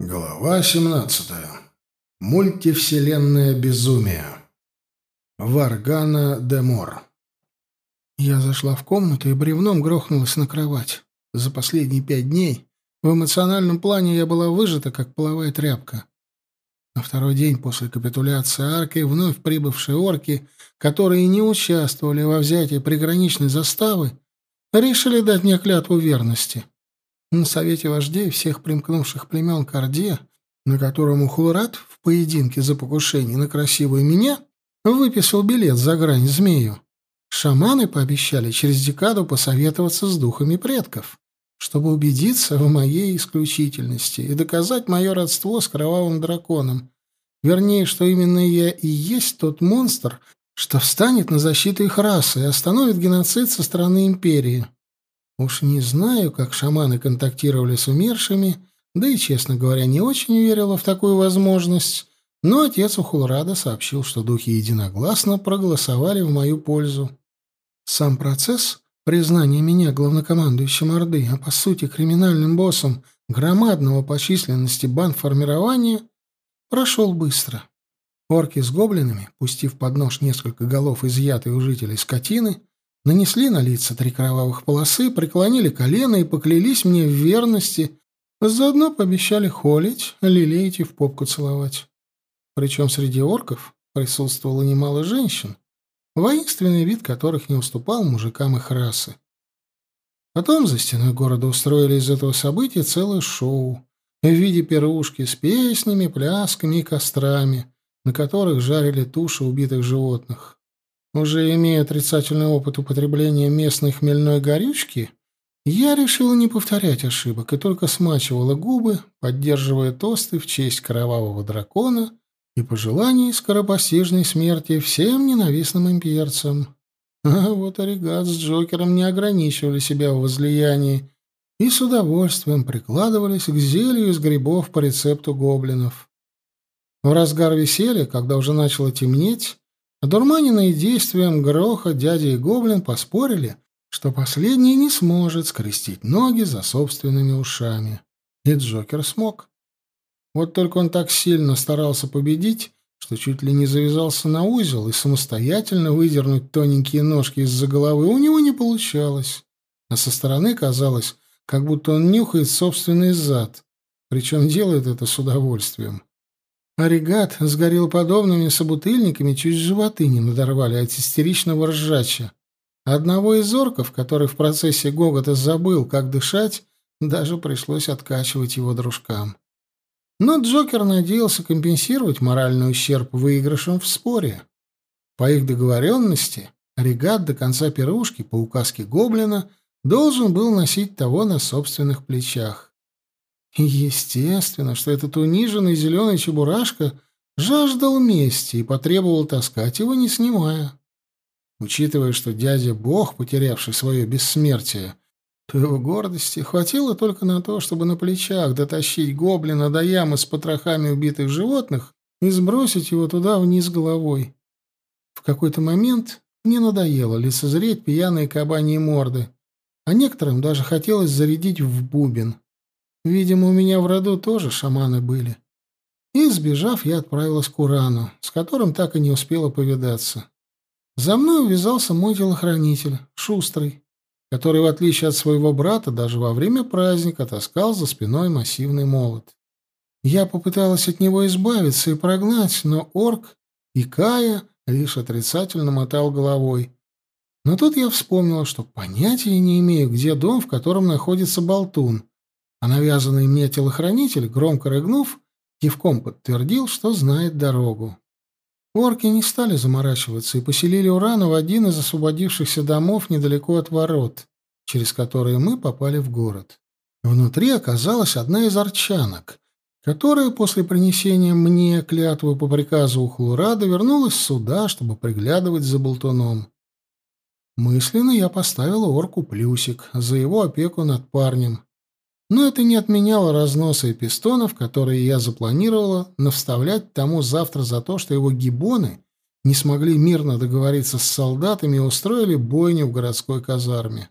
Глава 17. Мультивселенная безумие. Варгана де Мор. Я зашла в комнату и бревном грохнулась на кровать. За последние пять дней в эмоциональном плане я была выжата, как половая тряпка. На второй день после капитуляции арки вновь прибывшие орки, которые не участвовали во взятии приграничной заставы, решили дать мне клятву верности. На совете вождей всех примкнувших племен Корде, на котором Ухулрат в поединке за покушение на красивую меня выписал билет за грань змею, шаманы пообещали через декаду посоветоваться с духами предков, чтобы убедиться в моей исключительности и доказать мое родство с кровавым драконом. Вернее, что именно я и есть тот монстр, что встанет на защиту их расы и остановит геноцид со стороны империи. Уж не знаю, как шаманы контактировали с умершими, да и, честно говоря, не очень верила в такую возможность, но отец Ухулрада сообщил, что духи единогласно проголосовали в мою пользу. Сам процесс признания меня главнокомандующим Орды, а по сути криминальным боссом громадного по численности бандформирования, прошел быстро. Орки с гоблинами, пустив под нож несколько голов изъятой у жителей скотины, нанесли на лица три кровавых полосы, преклонили колено и поклялись мне в верности, заодно пообещали холить, лелеять и в попку целовать. Причем среди орков присутствовало немало женщин, воинственный вид которых не уступал мужикам их расы. Потом за стеной города устроили из этого события целое шоу в виде пирушки с песнями, плясками и кострами, на которых жарили туши убитых животных. Уже имея отрицательный опыт употребления местной хмельной горючки, я решила не повторять ошибок и только смачивала губы, поддерживая тосты в честь кровавого дракона и пожеланий скоропостижной смерти всем ненавистным имперцам. А вот Оригат с Джокером не ограничивали себя в возлиянии и с удовольствием прикладывались к зелью из грибов по рецепту гоблинов. В разгар веселья, когда уже начало темнеть, Одурманенные действием Гроха дядя и Гоблин поспорили, что последний не сможет скрестить ноги за собственными ушами. И Джокер смог. Вот только он так сильно старался победить, что чуть ли не завязался на узел, и самостоятельно выдернуть тоненькие ножки из-за головы у него не получалось. А со стороны казалось, как будто он нюхает собственный зад, причем делает это с удовольствием. Оригат сгорел подобными собутыльниками, чуть животы не надорвали от истеричного ржача. Одного из орков, который в процессе гогота забыл, как дышать, даже пришлось откачивать его дружкам. Но Джокер надеялся компенсировать моральный ущерб выигрышем в споре. По их договоренности, Оригат до конца пирушки, по указке Гоблина, должен был носить того на собственных плечах. Естественно, что этот униженный зеленый чебурашка жаждал мести и потребовал таскать его, не снимая. Учитывая, что дядя Бог, потерявший свое бессмертие, то его гордости хватило только на то, чтобы на плечах дотащить гоблина до ямы с потрохами убитых животных и сбросить его туда вниз головой. В какой-то момент мне надоело лицезреть пьяные кабаньи морды, а некоторым даже хотелось зарядить в бубен. Видимо, у меня в роду тоже шаманы были. И, сбежав, я отправилась к Урану, с которым так и не успела повидаться. За мной увязался мой телохранитель, Шустрый, который, в отличие от своего брата, даже во время праздника таскал за спиной массивный молот. Я попыталась от него избавиться и прогнать, но орк и Кая лишь отрицательно мотал головой. Но тут я вспомнила, что понятия не имею, где дом, в котором находится болтун, а навязанный мне телохранитель, громко рыгнув, кивком подтвердил, что знает дорогу. Орки не стали заморачиваться и поселили Урана в один из освободившихся домов недалеко от ворот, через которые мы попали в город. Внутри оказалась одна из арчанок, которая после принесения мне клятвы по приказу Ухлурада вернулась сюда, чтобы приглядывать за болтуном. Мысленно я поставила орку плюсик за его опеку над парнем, но это не отменяло разноса и пистонов, которые я запланировала навставлять тому завтра за то, что его гибоны не смогли мирно договориться с солдатами и устроили бойню в городской казарме.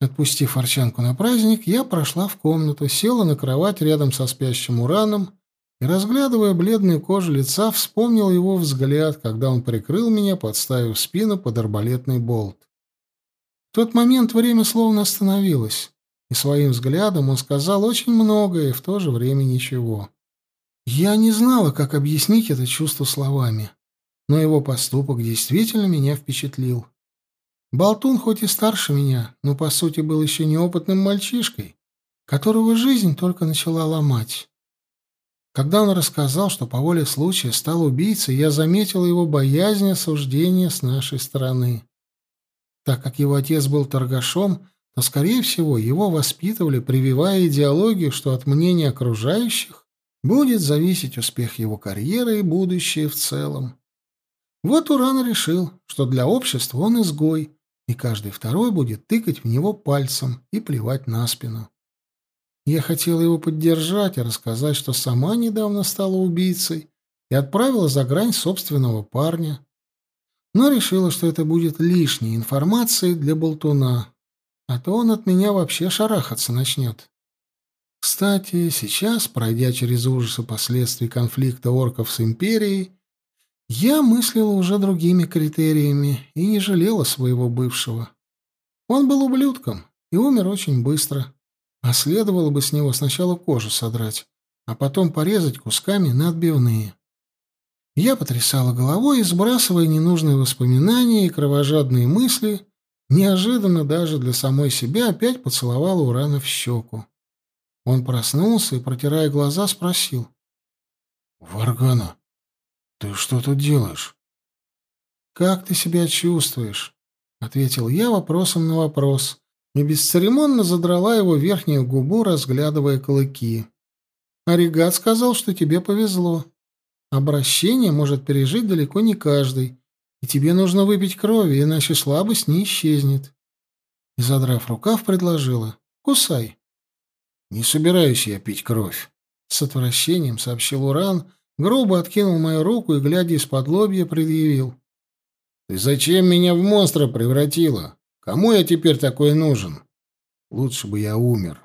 Отпустив Арчанку на праздник, я прошла в комнату, села на кровать рядом со спящим Ураном и, разглядывая бледную кожу лица, вспомнил его взгляд, когда он прикрыл меня, подставив спину под арбалетный болт. В тот момент время словно остановилось, и своим взглядом он сказал очень многое и в то же время ничего. Я не знала, как объяснить это чувство словами, но его поступок действительно меня впечатлил. Болтун хоть и старше меня, но по сути был еще неопытным мальчишкой, которого жизнь только начала ломать. Когда он рассказал, что по воле случая стал убийцей, я заметила его боязнь осуждения с нашей стороны. Так как его отец был торгашом, то, скорее всего, его воспитывали, прививая идеологию, что от мнения окружающих будет зависеть успех его карьеры и будущее в целом. Вот Уран решил, что для общества он изгой, и каждый второй будет тыкать в него пальцем и плевать на спину. Я хотела его поддержать и рассказать, что сама недавно стала убийцей и отправила за грань собственного парня. Но решила, что это будет лишней информацией для болтуна, а то он от меня вообще шарахаться начнет. Кстати, сейчас, пройдя через ужасы последствий конфликта орков с Империей, я мыслила уже другими критериями и не жалела своего бывшего. Он был ублюдком и умер очень быстро, а следовало бы с него сначала кожу содрать, а потом порезать кусками на отбивные. Я потрясала головой, сбрасывая ненужные воспоминания и кровожадные мысли, неожиданно даже для самой себя опять поцеловала Урана в щеку. Он проснулся и, протирая глаза, спросил. «Варгана, «Ты что тут делаешь?» «Как ты себя чувствуешь?» — ответил я вопросом на вопрос и бесцеремонно задрала его верхнюю губу, разглядывая клыки. «Оригат сказал, что тебе повезло. Обращение может пережить далеко не каждый, и тебе нужно выпить крови, иначе слабость не исчезнет». И, задрав рукав, предложила. «Кусай». «Не собираюсь я пить кровь», — с отвращением сообщил Уран, — грубо откинул мою руку и, глядя из-под лобья, предъявил. «Ты зачем меня в монстра превратила? Кому я теперь такой нужен? Лучше бы я умер».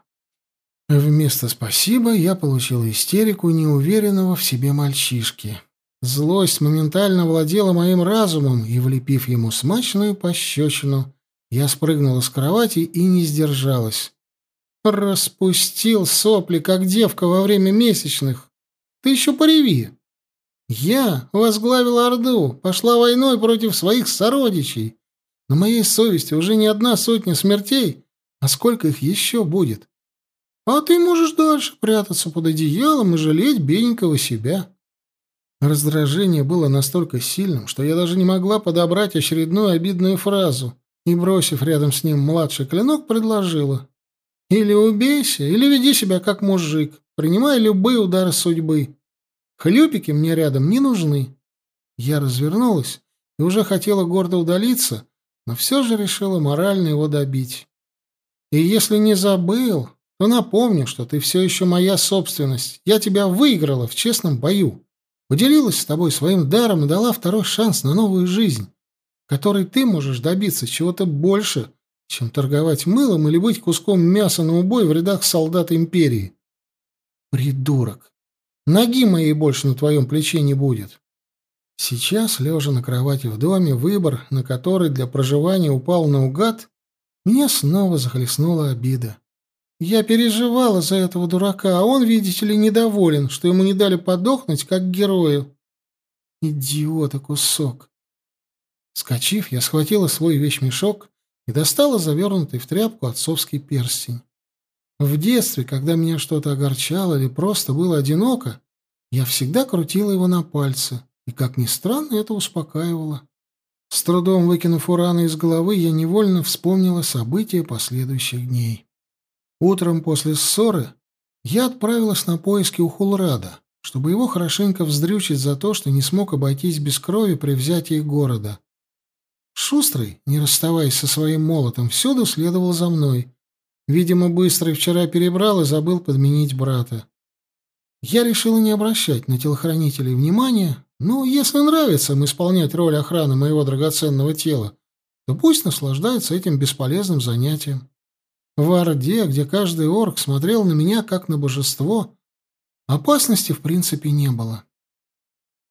Вместо «спасибо» я получил истерику неуверенного в себе мальчишки. Злость моментально владела моим разумом, и, влепив ему смачную пощечину, я спрыгнула с кровати и не сдержалась. Распустил сопли, как девка во время месячных. Ты еще пореви. Я возглавила Орду, пошла войной против своих сородичей. На моей совести уже не одна сотня смертей, а сколько их еще будет? А ты можешь дальше прятаться под одеялом и жалеть бедненького себя. Раздражение было настолько сильным, что я даже не могла подобрать очередную обидную фразу и, бросив рядом с ним младший клинок, предложила. Или убейся, или веди себя как мужик, принимая любые удары судьбы. Хлюпики мне рядом не нужны. Я развернулась и уже хотела гордо удалиться, но все же решила морально его добить. И если не забыл, то напомню, что ты все еще моя собственность. Я тебя выиграла в честном бою. Поделилась с тобой своим даром и дала второй шанс на новую жизнь, которой ты можешь добиться чего-то больше, чем торговать мылом или быть куском мяса на убой в рядах солдат империи. Придурок. Ноги моей больше на твоем плече не будет. Сейчас, лежа на кровати в доме, выбор, на который для проживания упал наугад, меня снова захлестнула обида. Я переживала за этого дурака, а он, видите ли, недоволен, что ему не дали подохнуть, как герою. Идиота кусок. Скочив, я схватила свой вещмешок и достала завернутый в тряпку отцовский перстень. В детстве, когда меня что-то огорчало или просто было одиноко, я всегда крутила его на пальце, и, как ни странно, это успокаивало. С трудом выкинув ураны из головы, я невольно вспомнила события последующих дней. Утром после ссоры я отправилась на поиски у Хулрада, чтобы его хорошенько вздрючить за то, что не смог обойтись без крови при взятии города. Шустрый, не расставаясь со своим молотом, всюду следовал за мной. Видимо, Быстрый вчера перебрал и забыл подменить брата. Я решила не обращать на телохранителей внимания, но если нравится им исполнять роль охраны моего драгоценного тела, то пусть наслаждаются этим бесполезным занятием. В Орде, где каждый орк смотрел на меня как на божество, опасности в принципе не было.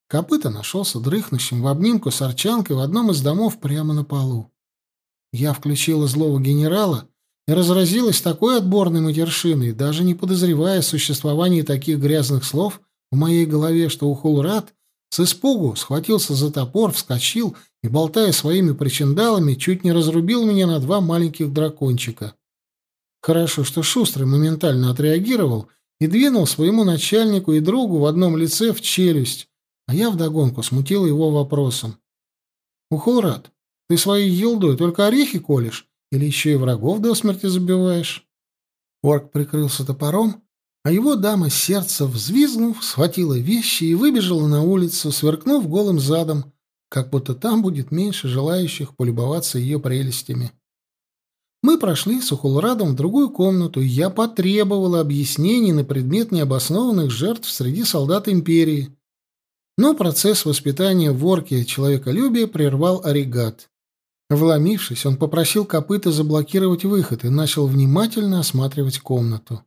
Копыта нашелся дрыхнущим в обнимку с арчанкой в одном из домов прямо на полу. Я включила злого генерала и разразилась такой отборной матершиной, даже не подозревая о существовании таких грязных слов в моей голове, что Ухулрат с испугу схватился за топор, вскочил и, болтая своими причиндалами, чуть не разрубил меня на два маленьких дракончика. Хорошо, что Шустрый моментально отреагировал и двинул своему начальнику и другу в одном лице в челюсть, а я вдогонку смутил его вопросом. «Ухулрат, ты своей елдой только орехи колешь или еще и врагов до смерти забиваешь?» Орк прикрылся топором, а его дама сердца, взвизгнув, схватила вещи и выбежала на улицу, сверкнув голым задом, как будто там будет меньше желающих полюбоваться ее прелестями. Мы прошли с Ухулрадом в другую комнату, и я потребовала объяснений на предмет необоснованных жертв среди солдат империи. Но процесс воспитания в орке человеколюбия прервал Оригат. Вломившись, он попросил копыта заблокировать выход и начал внимательно осматривать комнату.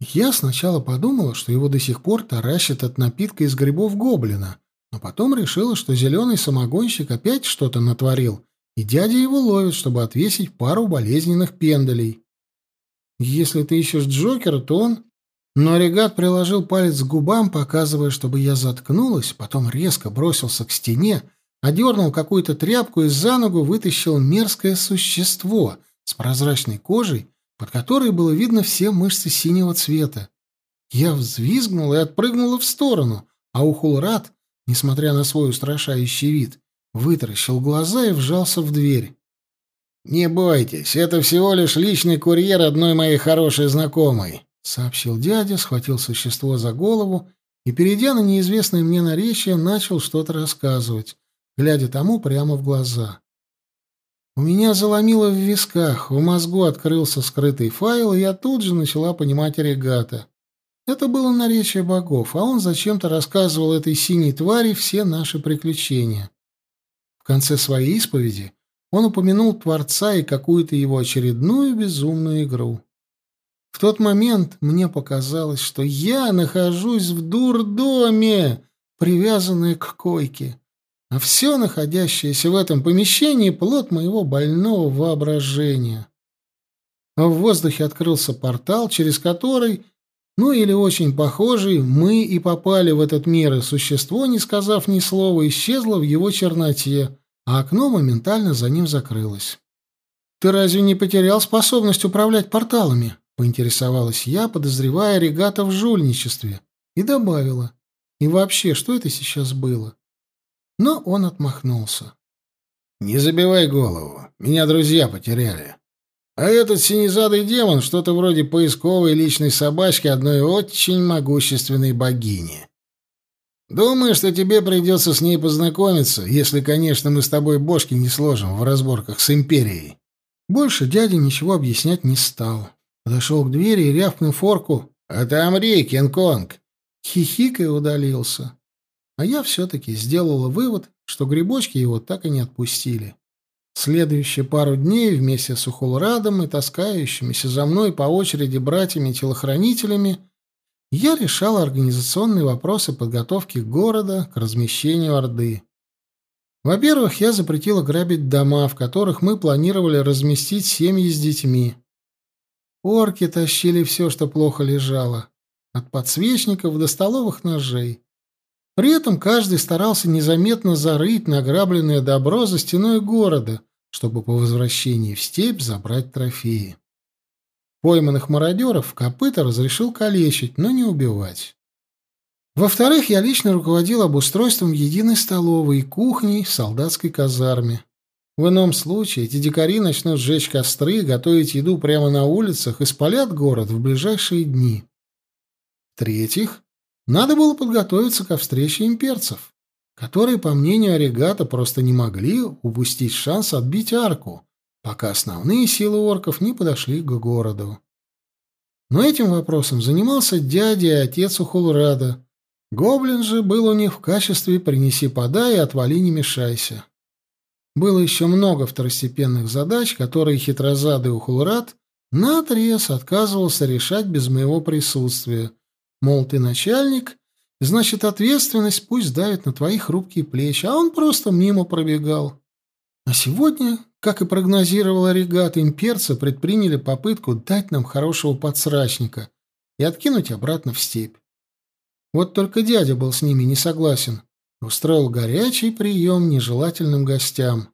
Я сначала подумала, что его до сих пор таращат от напитка из грибов гоблина, но потом решила, что зеленый самогонщик опять что-то натворил, и дядя его ловит, чтобы отвесить пару болезненных пендалей. Если ты ищешь Джокера, то он... Но регат приложил палец к губам, показывая, чтобы я заткнулась, потом резко бросился к стене, одернул какую-то тряпку и за ногу вытащил мерзкое существо с прозрачной кожей, под которой было видно все мышцы синего цвета. Я взвизгнула и отпрыгнула в сторону, а Ухулрат, несмотря на свой устрашающий вид, вытаращил глаза и вжался в дверь. «Не бойтесь, это всего лишь личный курьер одной моей хорошей знакомой», — сообщил дядя, схватил существо за голову и, перейдя на неизвестное мне наречие, начал что-то рассказывать, глядя тому прямо в глаза. У меня заломило в висках, в мозгу открылся скрытый файл, и я тут же начала понимать регата. Это было наречие богов, а он зачем-то рассказывал этой синей твари все наши приключения. В конце своей исповеди он упомянул Творца и какую-то его очередную безумную игру. В тот момент мне показалось, что я нахожусь в дурдоме, привязанная к койке, а все находящееся в этом помещении — плод моего больного воображения. В воздухе открылся портал, через который, ну или очень похожий, мы и попали в этот мир, и существо, не сказав ни слова, исчезло в его черноте, а окно моментально за ним закрылось. «Ты разве не потерял способность управлять порталами?» — поинтересовалась я, подозревая регата в жульничестве, и добавила. «И вообще, что это сейчас было?» Но он отмахнулся. «Не забивай голову, меня друзья потеряли. А этот синезадый демон что-то вроде поисковой личной собачки одной очень могущественной богини. Думаю, что тебе придется с ней познакомиться, если, конечно, мы с тобой бошки не сложим в разборках с Империей». Больше дядя ничего объяснять не стал. Подошел к двери и, рявкнув форку «Отомри, Кинг-Конг!» хихикая удалился. А я все-таки сделала вывод, что грибочки его так и не отпустили. Следующие пару дней вместе с Ухулрадом и таскающимися за мной по очереди братьями-телохранителями я решал организационные вопросы подготовки города к размещению Орды. Во-первых, я запретила грабить дома, в которых мы планировали разместить семьи с детьми. Орки тащили все, что плохо лежало, от подсвечников до столовых ножей. При этом каждый старался незаметно зарыть награбленное добро за стеной города, чтобы по возвращении в степь забрать трофеи. Пойманных мародеров копыта разрешил калечить, но не убивать. Во-вторых, я лично руководил обустройством единой столовой и кухней в солдатской казарме. В ином случае эти дикари начнут сжечь костры, готовить еду прямо на улицах и спалят город в ближайшие дни. В-третьих, надо было подготовиться ко встрече имперцев, которые, по мнению Орегата, просто не могли упустить шанс отбить арку, пока основные силы орков не подошли к городу. Но этим вопросом занимался дядя и отец Ухулрада. Гоблин же был у них в качестве «принеси подай и отвали не мешайся». Было еще много второстепенных задач, которые хитрозадый Ухулрад наотрез отказывался решать без моего присутствия. Мол, ты начальник, значит, ответственность пусть давит на твои хрупкие плечи, а он просто мимо пробегал. А сегодня, как и прогнозировала регат, имперцы предприняли попытку дать нам хорошего подсрачника и откинуть обратно в степь. Вот только дядя был с ними не согласен. Устроил горячий прием нежелательным гостям.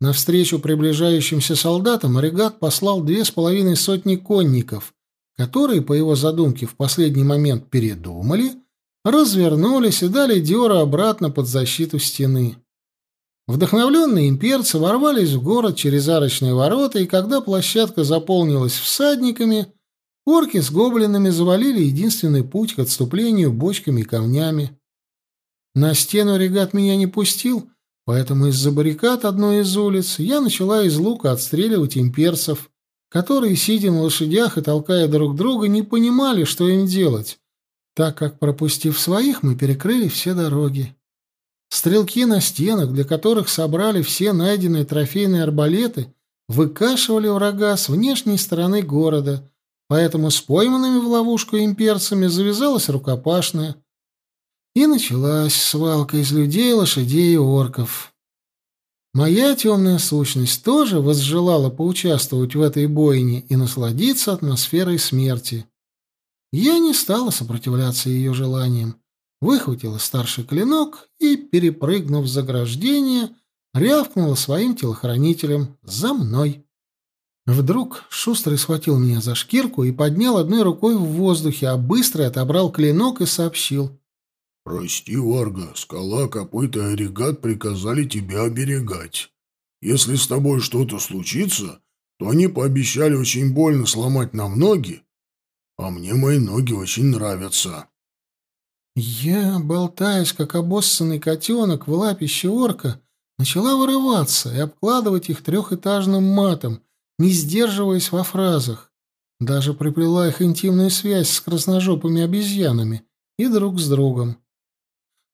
Навстречу приближающимся солдатам Регат послал две с половиной сотни конников, которые, по его задумке, в последний момент передумали, развернулись и дали Диора обратно под защиту стены. Вдохновленные имперцы ворвались в город через арочные ворота, и когда площадка заполнилась всадниками, орки с гоблинами завалили единственный путь к отступлению бочками и камнями. На стену регат меня не пустил, поэтому из-за баррикад одной из улиц я начала из лука отстреливать имперцев, которые, сидя на лошадях и толкая друг друга, не понимали, что им делать, так как, пропустив своих, мы перекрыли все дороги. Стрелки на стенах, для которых собрали все найденные трофейные арбалеты, выкашивали врага с внешней стороны города, поэтому с пойманными в ловушку имперцами завязалась рукопашная. И началась свалка из людей, лошадей и орков. Моя темная сущность тоже возжелала поучаствовать в этой бойне и насладиться атмосферой смерти. Я не стала сопротивляться ее желаниям выхватила старший клинок и, перепрыгнув заграждение, рявкнула своим телохранителем «За мной!». Вдруг Шустрый схватил меня за шкирку и поднял одной рукой в воздухе, а быстро отобрал клинок и сообщил. «Прости, Варга, скала, копыта и оригат приказали тебя оберегать. Если с тобой что-то случится, то они пообещали очень больно сломать нам ноги, а мне мои ноги очень нравятся». Я, болтаясь, как обоссанный котенок в лапище орка, начала вырываться и обкладывать их трехэтажным матом, не сдерживаясь во фразах. Даже приплела их интимную связь с красножопыми обезьянами и друг с другом.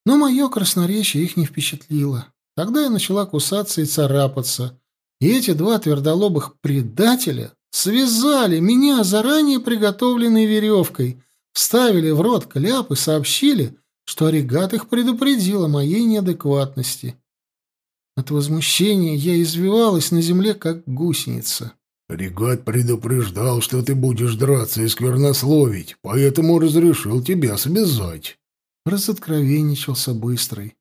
Но мое красноречие их не впечатлило. Тогда я начала кусаться и царапаться, и эти два твердолобых предателя связали меня заранее приготовленной веревкой — вставили в рот кляп и сообщили, что Оригат их предупредил о моей неадекватности. От возмущения я извивалась на земле, как гусеница. «Регат предупреждал, что ты будешь драться и сквернословить, поэтому разрешил тебя связать». Разоткровенничался быстрый.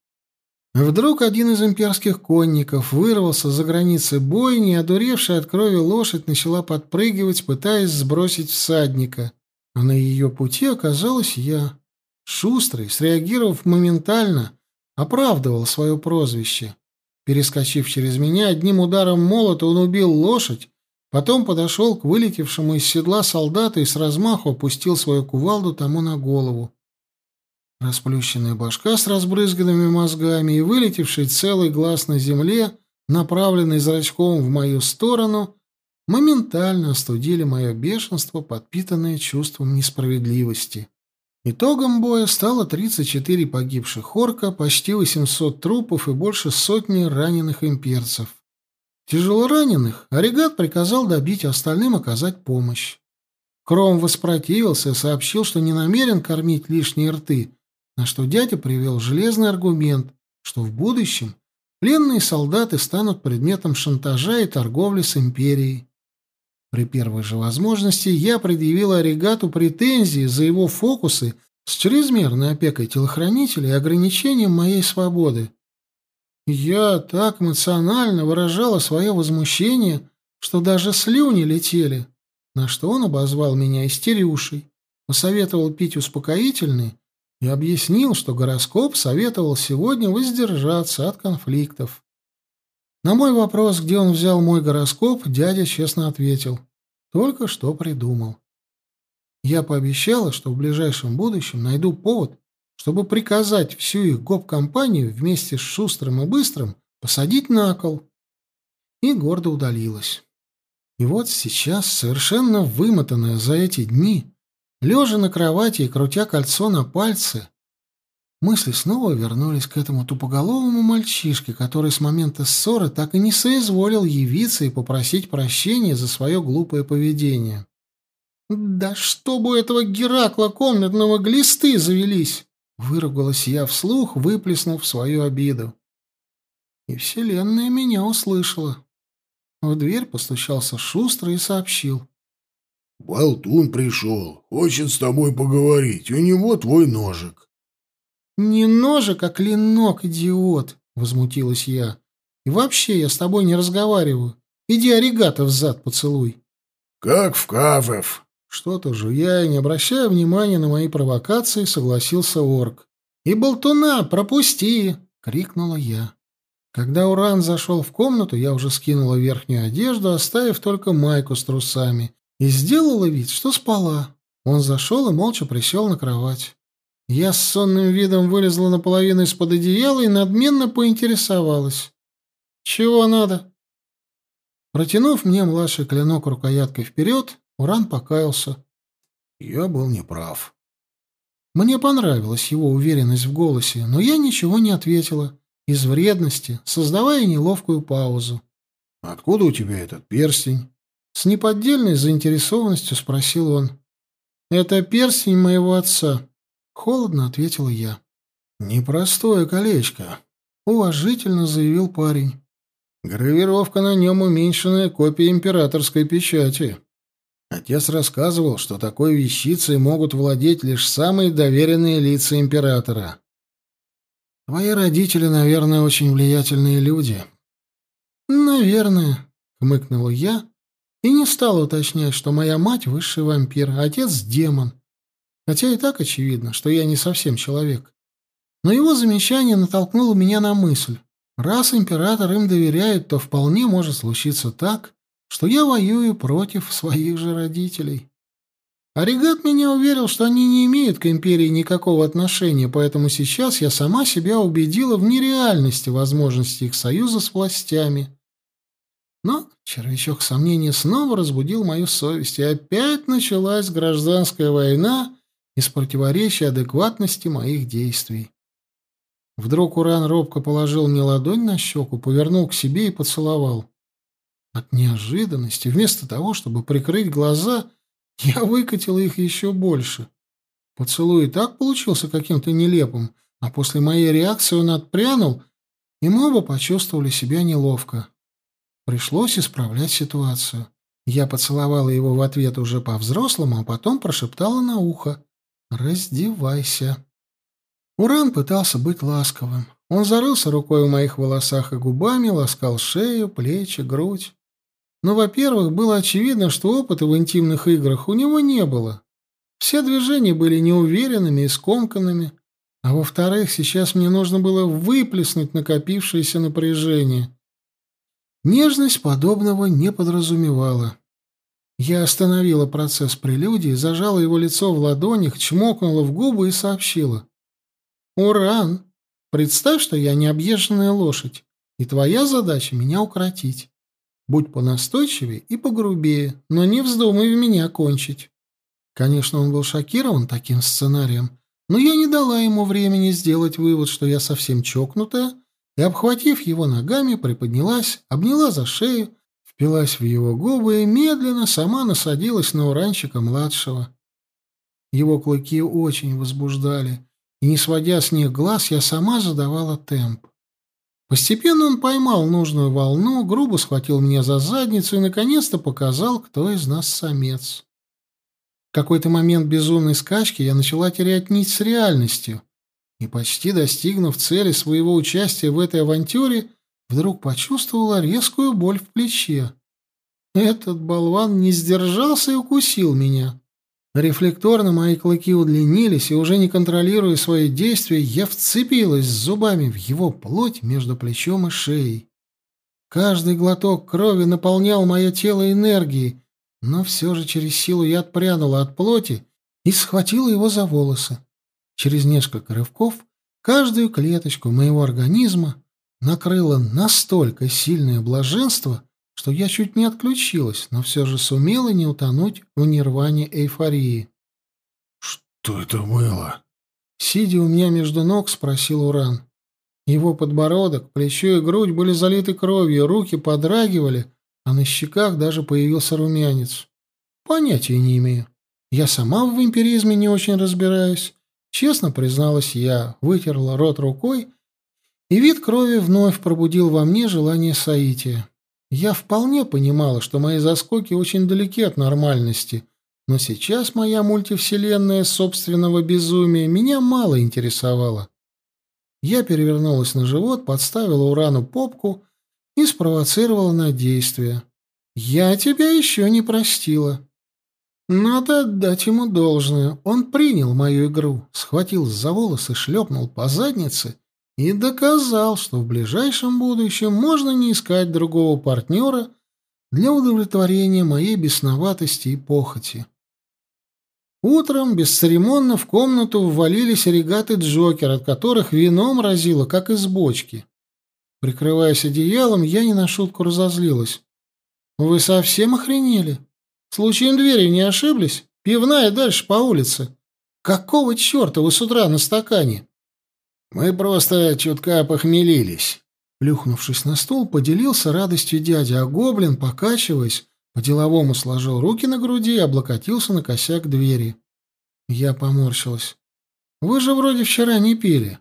Вдруг один из имперских конников вырвался за границы бойни, одуревшая от крови лошадь начала подпрыгивать, пытаясь сбросить всадника а на ее пути оказалась я. Шустрый, среагировав моментально, оправдывал свое прозвище. Перескочив через меня, одним ударом молота он убил лошадь, потом подошел к вылетевшему из седла солдату и с размаху опустил свою кувалду тому на голову. Расплющенная башка с разбрызганными мозгами и вылетевший целый глаз на земле, направленный зрачком в мою сторону, моментально остудили мое бешенство, подпитанное чувством несправедливости. Итогом боя стало 34 погибших орка, почти 800 трупов и больше сотни раненых имперцев. Тяжело раненых Оригат приказал добить, а остальным оказать помощь. Кром воспротивился и сообщил, что не намерен кормить лишние рты, на что дядя привел железный аргумент, что в будущем пленные солдаты станут предметом шантажа и торговли с империей. При первой же возможности я предъявила Оригату претензии за его фокусы с чрезмерной опекой телохранителя и ограничением моей свободы. Я так эмоционально выражала свое возмущение, что даже слюни летели, на что он обозвал меня истерюшей, посоветовал пить успокоительные и объяснил, что гороскоп советовал сегодня воздержаться от конфликтов. На мой вопрос, где он взял мой гороскоп, дядя честно ответил. Только что придумал. Я пообещала, что в ближайшем будущем найду повод, чтобы приказать всю их гоп-компанию вместе с Шустрым и Быстрым посадить на кол. И гордо удалилась. И вот сейчас, совершенно вымотанная за эти дни, лежа на кровати и крутя кольцо на пальце, Мысли снова вернулись к этому тупоголовому мальчишке, который с момента ссоры так и не соизволил явиться и попросить прощения за свое глупое поведение. «Да чтобы у этого Геракла комнатного глисты завелись!» — выругалась я вслух, выплеснув свою обиду. И вселенная меня услышала. В дверь постучался шустро и сообщил. «Болтун пришел. Хочет с тобой поговорить. У него твой ножик». «Не ножик, а клинок, идиот!» — возмутилась я. «И вообще я с тобой не разговариваю. Иди оригато взад поцелуй». «Как в кафев!» Что-то жуя и не обращая внимания на мои провокации, согласился орк. «И болтуна пропусти!» — крикнула я. Когда Уран зашел в комнату, я уже скинула верхнюю одежду, оставив только майку с трусами, и сделала вид, что спала. Он зашел и молча присел на кровать. Я с сонным видом вылезла наполовину из-под одеяла и надменно поинтересовалась. «Чего надо?» Протянув мне младший клинок рукояткой вперед, Уран покаялся. Я был неправ. Мне понравилась его уверенность в голосе, но я ничего не ответила, из вредности, создавая неловкую паузу. «Откуда у тебя этот перстень?» С неподдельной заинтересованностью спросил он. «Это перстень моего отца», Холодно ответила я. «Непростое колечко», — уважительно заявил парень. «Гравировка на нем уменьшенная копия императорской печати. Отец рассказывал, что такой вещицей могут владеть лишь самые доверенные лица императора. Твои родители, наверное, очень влиятельные люди». «Наверное», — хмыкнула я и не стала уточнять, что моя мать — высший вампир, а отец — демон. Хотя и так очевидно, что я не совсем человек. Но его замечание натолкнуло меня на мысль. Раз император им доверяет, то вполне может случиться так, что я воюю против своих же родителей. Оригат меня уверил, что они не имеют к империи никакого отношения, поэтому сейчас я сама себя убедила в нереальности возможности их союза с властями. Но червячок сомнения снова разбудил мою совесть, и опять началась гражданская война, из противоречия адекватности моих действий. Вдруг Уран робко положил мне ладонь на щеку, повернул к себе и поцеловал. От неожиданности, вместо того, чтобы прикрыть глаза, я выкатил их еще больше. Поцелуй и так получился каким-то нелепым, а после моей реакции он отпрянул, и мы оба почувствовали себя неловко. Пришлось исправлять ситуацию. Я поцеловала его в ответ уже по-взрослому, а потом прошептала на ухо. «Раздевайся». Уран пытался быть ласковым. Он зарылся рукой в моих волосах и губами, ласкал шею, плечи, грудь. Но, во-первых, было очевидно, что опыта в интимных играх у него не было. Все движения были неуверенными и скомканными. А во-вторых, сейчас мне нужно было выплеснуть накопившееся напряжение. Нежность подобного не подразумевала. Я остановила процесс прелюдии, зажала его лицо в ладонях, чмокнула в губы и сообщила. «Уран, представь, что я необъезженная лошадь, и твоя задача — меня укротить. Будь понастойчивее и погрубее, но не вздумай в меня кончить». Конечно, он был шокирован таким сценарием, но я не дала ему времени сделать вывод, что я совсем чокнутая, и, обхватив его ногами, приподнялась, обняла за шею, впилась в его губы и медленно сама насадилась на уранчика-младшего. Его клыки очень возбуждали, и, не сводя с них глаз, я сама задавала темп. Постепенно он поймал нужную волну, грубо схватил меня за задницу и, наконец-то, показал, кто из нас самец. В какой-то момент безумной скачки я начала терять нить с реальностью, и, почти достигнув цели своего участия в этой авантюре, вдруг почувствовала резкую боль в плече. Этот болван не сдержался и укусил меня. Рефлекторно мои клыки удлинились, и уже не контролируя свои действия, я вцепилась зубами в его плоть между плечом и шеей. Каждый глоток крови наполнял мое тело энергией, но все же через силу я отпрянула от плоти и схватила его за волосы. Через несколько рывков каждую клеточку моего организма накрыло настолько сильное блаженство, что я чуть не отключилась, но все же сумела не утонуть в нирване эйфории. «Что это было?» Сидя у меня между ног, спросил Уран. Его подбородок, плечо и грудь были залиты кровью, руки подрагивали, а на щеках даже появился румянец. Понятия не имею. Я сама в вампиризме не очень разбираюсь. Честно призналась я, вытерла рот рукой, и вид крови вновь пробудил во мне желание соития. Я вполне понимала, что мои заскоки очень далеки от нормальности, но сейчас моя мультивселенная собственного безумия меня мало интересовала. Я перевернулась на живот, подставила Урану попку и спровоцировала на действие. «Я тебя еще не простила». Надо отдать ему должное. Он принял мою игру, схватил за волосы, шлепнул по заднице и доказал, что в ближайшем будущем можно не искать другого партнера для удовлетворения моей бесноватости и похоти. Утром бесцеремонно в комнату ввалились регаты Джокер, от которых вином разило, как из бочки. Прикрываясь одеялом, я не на шутку разозлилась. «Вы совсем охренели? Случаем двери не ошиблись? Пивная дальше по улице. Какого черта вы с утра на стакане?» «Мы просто чутка похмелились». Плюхнувшись на стул, поделился радостью дядя, а гоблин, покачиваясь, по-деловому сложил руки на груди и облокотился на косяк двери. Я поморщилась. «Вы же вроде вчера не пили».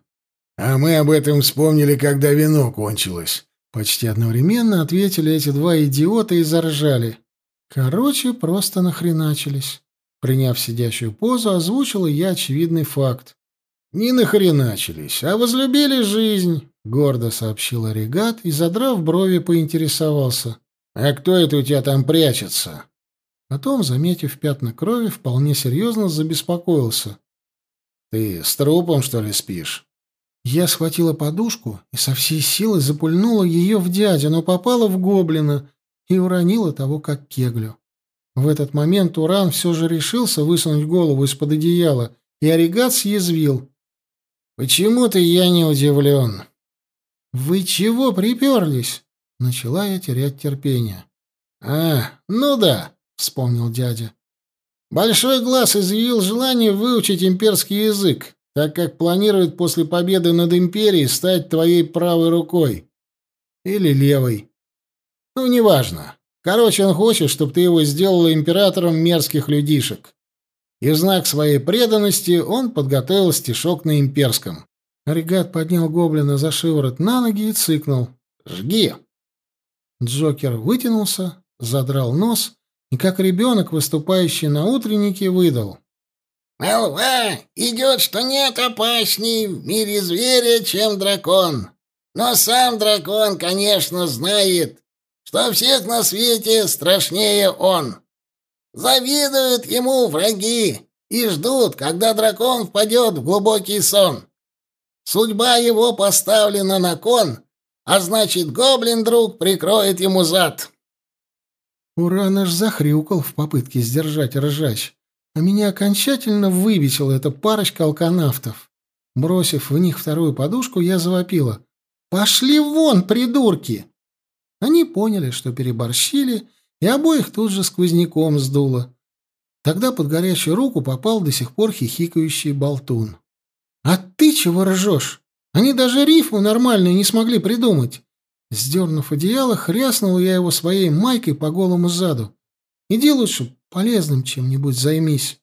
«А мы об этом вспомнили, когда вино кончилось». Почти одновременно ответили эти два идиота и заржали. Короче, просто нахреначились. Приняв сидящую позу, озвучила я очевидный факт. «Не нахреначились, а возлюбили жизнь», — гордо сообщил Регат и, задрав брови, поинтересовался. «А кто это у тебя там прячется?» Потом, заметив пятна крови, вполне серьезно забеспокоился. «Ты с трупом, что ли, спишь?» Я схватила подушку и со всей силы запульнула ее в дядю, но попала в гоблина и уронила того, как кеглю. В этот момент Уран все же решился высунуть голову из-под одеяла, и Оригат съязвил. «Почему-то я не удивлен». «Вы чего приперлись?» Начала я терять терпение. «А, ну да», — вспомнил дядя. «Большой глаз изъявил желание выучить имперский язык, так как планирует после победы над империей стать твоей правой рукой. Или левой. Ну, неважно. Короче, он хочет, чтобы ты его сделала императором мерзких людишек. И в знак своей преданности он подготовил стишок на имперском». Регат поднял гоблина за шиворот на ноги и цыкнул. «Жги!» Джокер вытянулся, задрал нос и, как ребенок, выступающий на утреннике, выдал. «Молва идет, что нет опасней в мире зверя, чем дракон. Но сам дракон, конечно, знает, что всех на свете страшнее он. Завидуют ему враги и ждут, когда дракон впадет в глубокий сон. Судьба его поставлена на кон, а значит, гоблин-друг прикроет ему зад. Уран аж захрюкал в попытке сдержать ржач, а меня окончательно выбесила эта парочка алканавтов. Бросив в них вторую подушку, я завопила. «Пошли вон, придурки!» Они поняли, что переборщили, и обоих тут же сквозняком сдуло. Тогда под горячую руку попал до сих пор хихикающий болтун. «А ты чего ржешь? Они даже рифму нормальную не смогли придумать. Сдернув одеяло, хряснул я его своей майкой по голому заду. Иди лучше полезным чем-нибудь займись.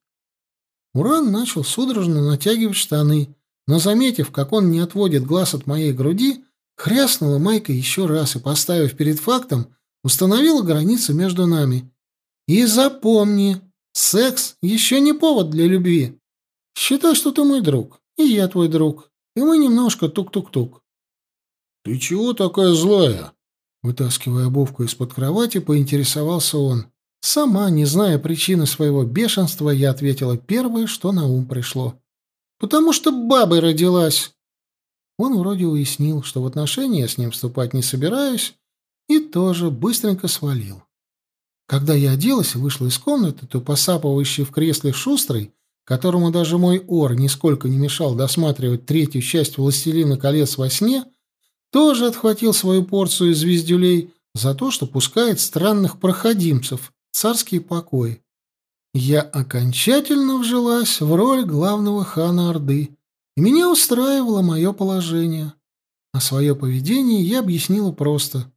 Уран начал судорожно натягивать штаны, но, заметив, как он не отводит глаз от моей груди, хряснула майка еще раз и, поставив перед фактом, установила границу между нами. И запомни, секс еще не повод для любви. Считай, что ты мой друг, и я твой друг и мы немножко тук-тук-тук. «Ты чего такая злая?» Вытаскивая обувку из-под кровати, поинтересовался он. Сама, не зная причины своего бешенства, я ответила первое, что на ум пришло. «Потому что бабой родилась!» Он вроде уяснил, что в отношения с ним вступать не собираюсь, и тоже быстренько свалил. Когда я оделась и вышла из комнаты, то посапывающий в кресле шустрый которому даже мой ор нисколько не мешал досматривать третью часть «Властелина колец» во сне, тоже отхватил свою порцию звездюлей за то, что пускает странных проходимцев в царские покои. Я окончательно вжилась в роль главного хана Орды, и меня устраивало мое положение. А свое поведение я объяснила просто.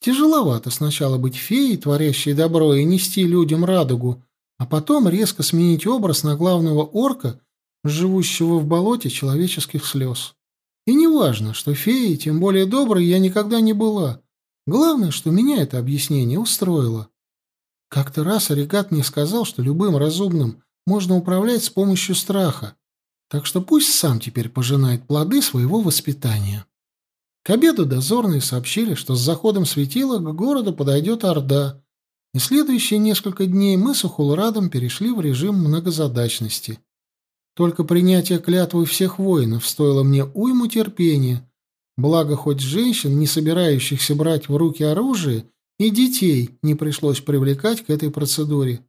Тяжеловато сначала быть феей, творящей добро, и нести людям радугу, а потом резко сменить образ на главного орка, живущего в болоте человеческих слез. И не важно, что феей, тем более доброй, я никогда не была. Главное, что меня это объяснение устроило. Как-то раз Оригат мне сказал, что любым разумным можно управлять с помощью страха, так что пусть сам теперь пожинает плоды своего воспитания. К обеду дозорные сообщили, что с заходом светила к городу подойдет Орда, и следующие несколько дней мы с Ухулрадом перешли в режим многозадачности. Только принятие клятвы всех воинов стоило мне уйму терпения, благо хоть женщин, не собирающихся брать в руки оружие, и детей не пришлось привлекать к этой процедуре.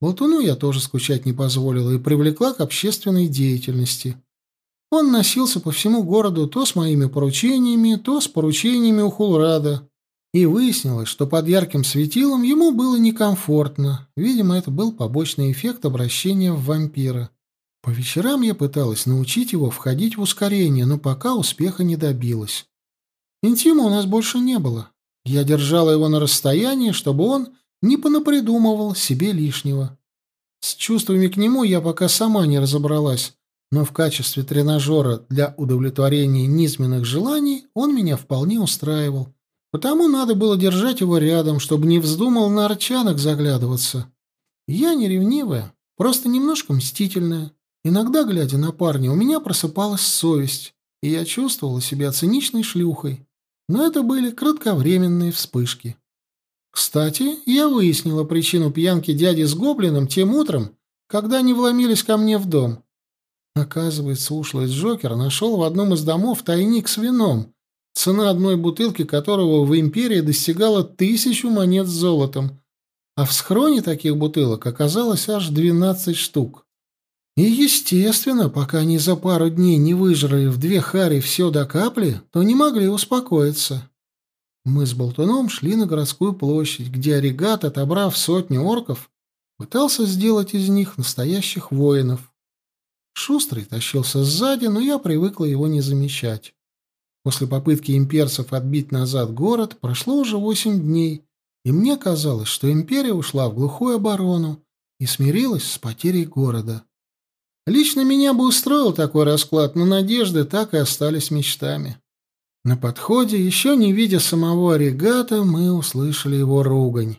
Болтуну я тоже скучать не позволила и привлекла к общественной деятельности. Он носился по всему городу то с моими поручениями, то с поручениями у Хулрада. И выяснилось, что под ярким светилом ему было некомфортно. Видимо, это был побочный эффект обращения в вампира. По вечерам я пыталась научить его входить в ускорение, но пока успеха не добилась. Интима у нас больше не было. Я держала его на расстоянии, чтобы он не понапридумывал себе лишнего. С чувствами к нему я пока сама не разобралась, но в качестве тренажера для удовлетворения низменных желаний он меня вполне устраивал. Потому надо было держать его рядом, чтобы не вздумал на арчанок заглядываться. Я не ревнивая, просто немножко мстительная. Иногда, глядя на парня, у меня просыпалась совесть, и я чувствовала себя циничной шлюхой. Но это были кратковременные вспышки. Кстати, я выяснила причину пьянки дяди с гоблином тем утром, когда они вломились ко мне в дом. Оказывается, ушлый Джокер нашел в одном из домов тайник с вином, цена одной бутылки которого в империи достигала тысячу монет с золотом, а в схроне таких бутылок оказалось аж двенадцать штук. И, естественно, пока они за пару дней не выжрали в две хари все до капли, то не могли успокоиться. Мы с Болтуном шли на городскую площадь, где Оригат, отобрав сотню орков, пытался сделать из них настоящих воинов. Шустрый тащился сзади, но я привыкла его не замечать. После попытки имперцев отбить назад город прошло уже восемь дней, и мне казалось, что империя ушла в глухую оборону и смирилась с потерей города. Лично меня бы устроил такой расклад, но надежды так и остались мечтами. На подходе, еще не видя самого регата, мы услышали его ругань.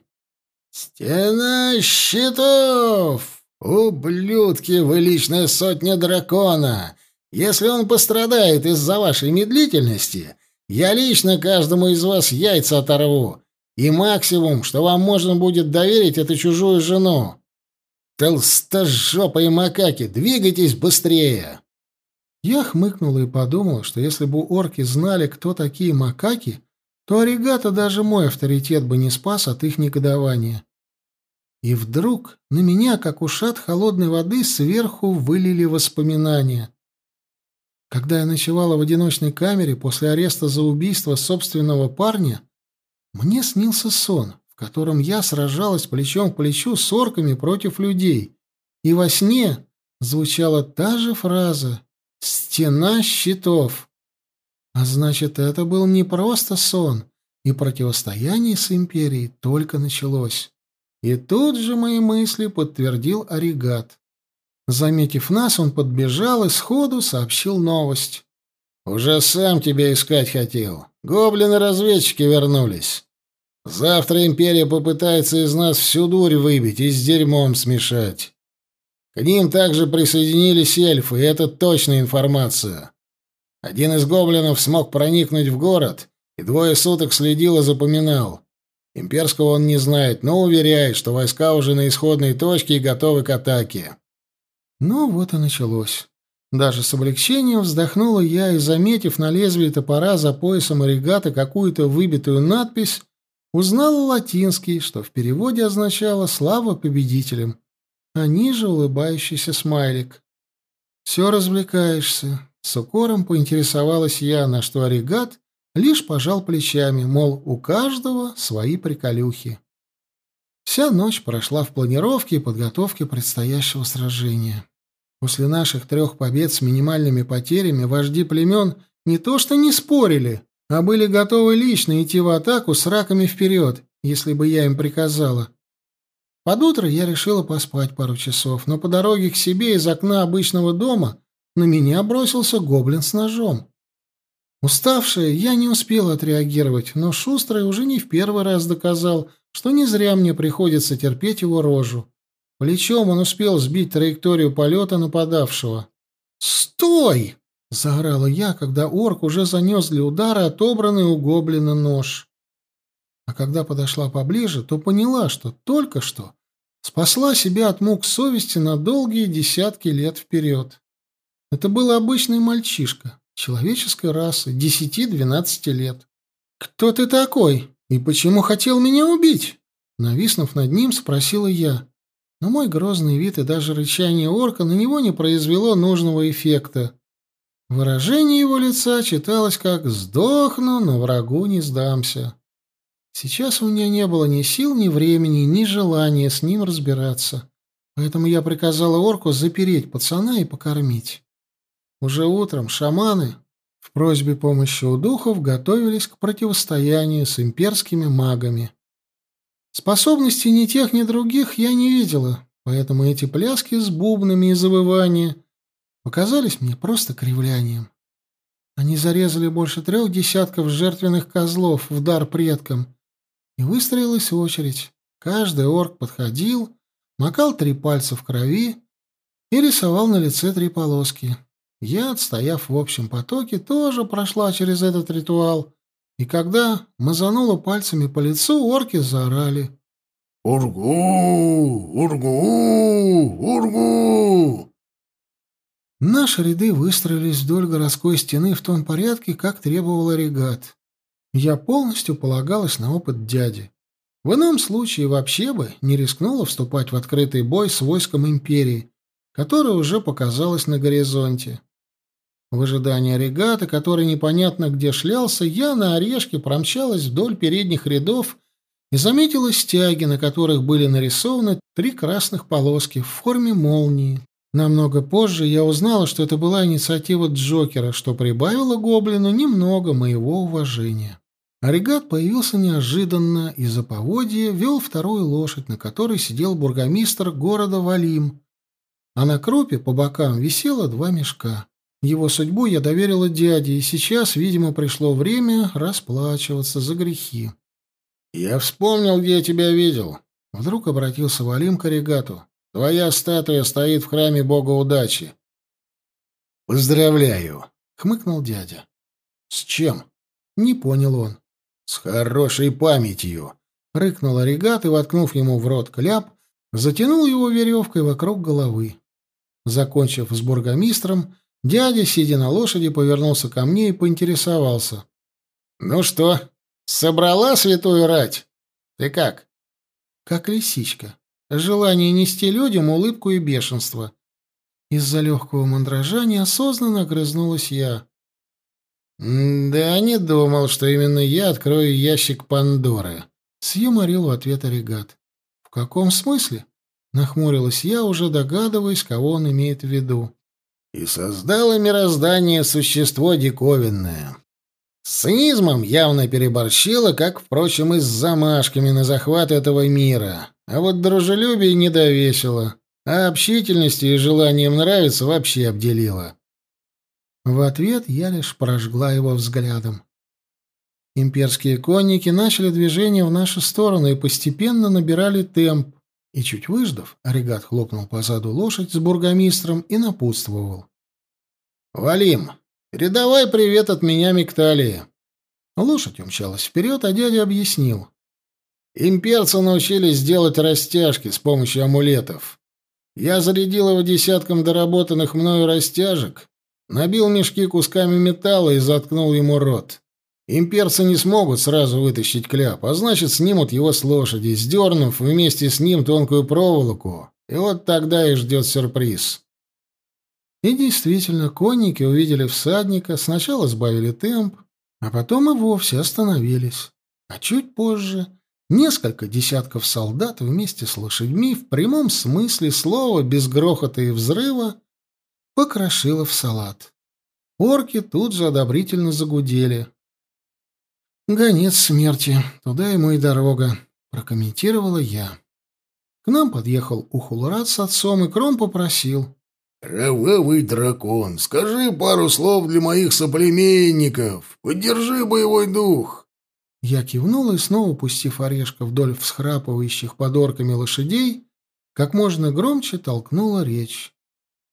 «Стена щитов! Ублюдки, вы личная сотня дракона! Если он пострадает из-за вашей медлительности, я лично каждому из вас яйца оторву, и максимум, что вам можно будет доверить, это чужую жену. «Толстожопые макаки, двигайтесь быстрее!» Я хмыкнула и подумала, что если бы орки знали, кто такие макаки, то оригата даже мой авторитет бы не спас от их негодования. И вдруг на меня, как ушат холодной воды, сверху вылили воспоминания. Когда я ночевала в одиночной камере после ареста за убийство собственного парня, мне снился сон котором я сражалась плечом к плечу с орками против людей. И во сне звучала та же фраза «Стена щитов». А значит, это был не просто сон, и противостояние с империей только началось. И тут же мои мысли подтвердил Оригат. Заметив нас, он подбежал и сходу сообщил новость. «Уже сам тебя искать хотел. Гоблины-разведчики вернулись. Завтра империя попытается из нас всю дурь выбить и с дерьмом смешать. К ним также присоединились эльфы, и это точная информация. Один из гоблинов смог проникнуть в город и двое суток следил и запоминал. Имперского он не знает, но уверяет, что войска уже на исходной точке и готовы к атаке. Ну вот и началось. Даже с облегчением вздохнула я и, заметив на лезвии топора за поясом оригата какую-то выбитую надпись, Узнала латинский, что в переводе означало «слава победителям», а ниже улыбающийся смайлик. «Все развлекаешься», — с укором поинтересовалась я, на что оригат лишь пожал плечами, мол, у каждого свои приколюхи. Вся ночь прошла в планировке и подготовке предстоящего сражения. После наших трех побед с минимальными потерями вожди племен не то что не спорили, а были готовы лично идти в атаку с раками вперед, если бы я им приказала. Под утро я решила поспать пару часов, но по дороге к себе из окна обычного дома на меня бросился гоблин с ножом. Уставшая, я не успела отреагировать, но Шустрый уже не в первый раз доказал, что не зря мне приходится терпеть его рожу. Плечом он успел сбить траекторию полета нападавшего. «Стой!» — заорала я, когда орк уже занес для удара отобранный у гоблина нож. А когда подошла поближе, то поняла, что только что спасла себя от мук совести на долгие десятки лет вперед. Это был обычный мальчишка, человеческой расы, десяти-двенадцати лет. «Кто ты такой? И почему хотел меня убить?» Нависнув над ним, спросила я. Но мой грозный вид и даже рычание орка на него не произвело нужного эффекта. Выражение его лица читалось как «сдохну, но врагу не сдамся». Сейчас у меня не было ни сил, ни времени, ни желания с ним разбираться, поэтому я приказала орку запереть пацана и покормить. Уже утром шаманы в просьбе помощи у духов готовились к противостоянию с имперскими магами. Способностей ни тех, ни других я не видела, поэтому эти пляски с бубнами и завывания — показались мне просто кривлянием. Они зарезали больше трех десятков жертвенных козлов в дар предкам, и выстроилась очередь. Каждый орк подходил, макал три пальца в крови и рисовал на лице три полоски. Я, отстояв в общем потоке, тоже прошла через этот ритуал, и когда мазанула пальцами по лицу, орки заорали. «Ургу! Ургу! Ургу!» Наши ряды выстроились вдоль городской стены в том порядке, как требовал регат. Я полностью полагалась на опыт дяди. В ином случае вообще бы не рискнула вступать в открытый бой с войском империи, которое уже показалось на горизонте. В ожидании регата, который непонятно где шлялся, я на орешке промчалась вдоль передних рядов и заметила стяги, на которых были нарисованы три красных полоски в форме молнии, Намного позже я узнала, что это была инициатива Джокера, что прибавило гоблину немного моего уважения. Оригат появился неожиданно и за поводья вел вторую лошадь, на которой сидел бургомистр города Валим, а на крупе по бокам висело два мешка. Его судьбу я доверила дяде, и сейчас, видимо, пришло время расплачиваться за грехи. «Я вспомнил, где я тебя видел», — вдруг обратился Валим к Оригату. Твоя статуя стоит в храме бога удачи. Поздравляю, хмыкнул дядя. С чем? Не понял он. С хорошей памятью, рыкнул Оригат и, воткнув ему в рот кляп, затянул его веревкой вокруг головы. Закончив с бургомистром, дядя, сидя на лошади, повернулся ко мне и поинтересовался. «Ну что, собрала святую рать? Ты как?» «Как лисичка. Желание нести людям улыбку и бешенство. Из-за легкого мандража неосознанно огрызнулась я. «Да, не думал, что именно я открою ящик Пандоры», — съюморил в ответ Оригат. «В каком смысле?» — нахмурилась я, уже догадываясь, кого он имеет в виду. «И создало мироздание существо диковинное. С цинизмом явно переборщило, как, впрочем, и с замашками на захват этого мира. А вот дружелюбие не довесило, а общительностью и желанием нравиться вообще обделило. В ответ я лишь прожгла его взглядом. Имперские конники начали движение в нашу сторону и постепенно набирали темп, и чуть выждав, Оригат хлопнул по заду лошадь с бургомистром и напутствовал. «Валим, передавай привет от меня Микталии». Лошадь умчалась вперед, а дядя объяснил. Имперцы научились делать растяжки с помощью амулетов. Я зарядил его десятком доработанных мною растяжек, набил мешки кусками металла и заткнул ему рот. Имперцы не смогут сразу вытащить кляп, а значит, снимут его с лошади, сдернув вместе с ним тонкую проволоку, и вот тогда и ждет сюрприз. И действительно, конники увидели всадника, сначала сбавили темп, а потом и вовсе остановились. А чуть позже Несколько десятков солдат вместе с лошадьми в прямом смысле слова без грохота и взрыва покрошила в салат. Орки тут же одобрительно загудели. «Гонец смерти, туда ему и дорога», — прокомментировала я. К нам подъехал Ухулрат с отцом, и Кром попросил. «Кровавый дракон, скажи пару слов для моих соплеменников, поддержи боевой дух». Я кивнула и, снова пустив орешка вдоль всхрапывающих под орками лошадей, как можно громче толкнула речь.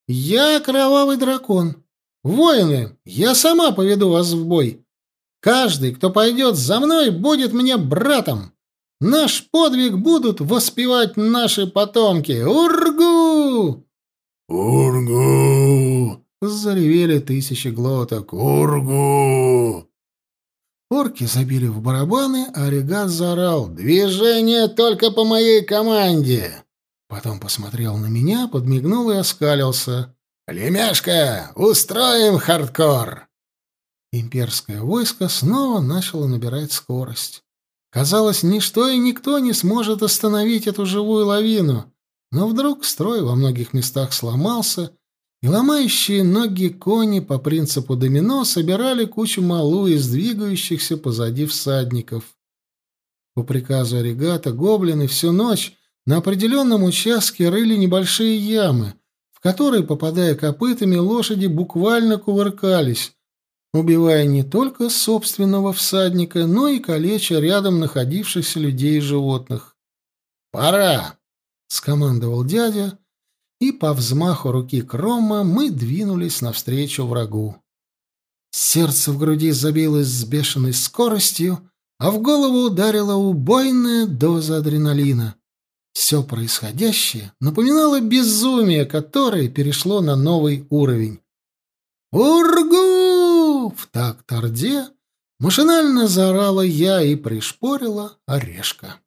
«Я кровавый дракон. Воины, я сама поведу вас в бой. Каждый, кто пойдет за мной, будет мне братом. Наш подвиг будут воспевать наши потомки. Ургу!» «Ургу!» — заревели тысячи глоток. «Ургу!» Орки забили в барабаны, а Регат заорал «Движение только по моей команде!» Потом посмотрел на меня, подмигнул и оскалился. «Племяшка, устроим хардкор!» Имперское войско снова начало набирать скорость. Казалось, ничто и никто не сможет остановить эту живую лавину. Но вдруг строй во многих местах сломался, и ломающие ноги кони по принципу домино собирали кучу малу из двигающихся позади всадников. По приказу Орегата гоблины всю ночь на определенном участке рыли небольшие ямы, в которые, попадая копытами, лошади буквально кувыркались, убивая не только собственного всадника, но и калеча рядом находившихся людей и животных. «Пора!» — скомандовал дядя, и по взмаху руки Крома мы двинулись навстречу врагу. Сердце в груди забилось с бешеной скоростью, а в голову ударила убойная доза адреналина. Все происходящее напоминало безумие, которое перешло на новый уровень. «Ургу!» — в такт орде машинально заорала я и пришпорила орешка.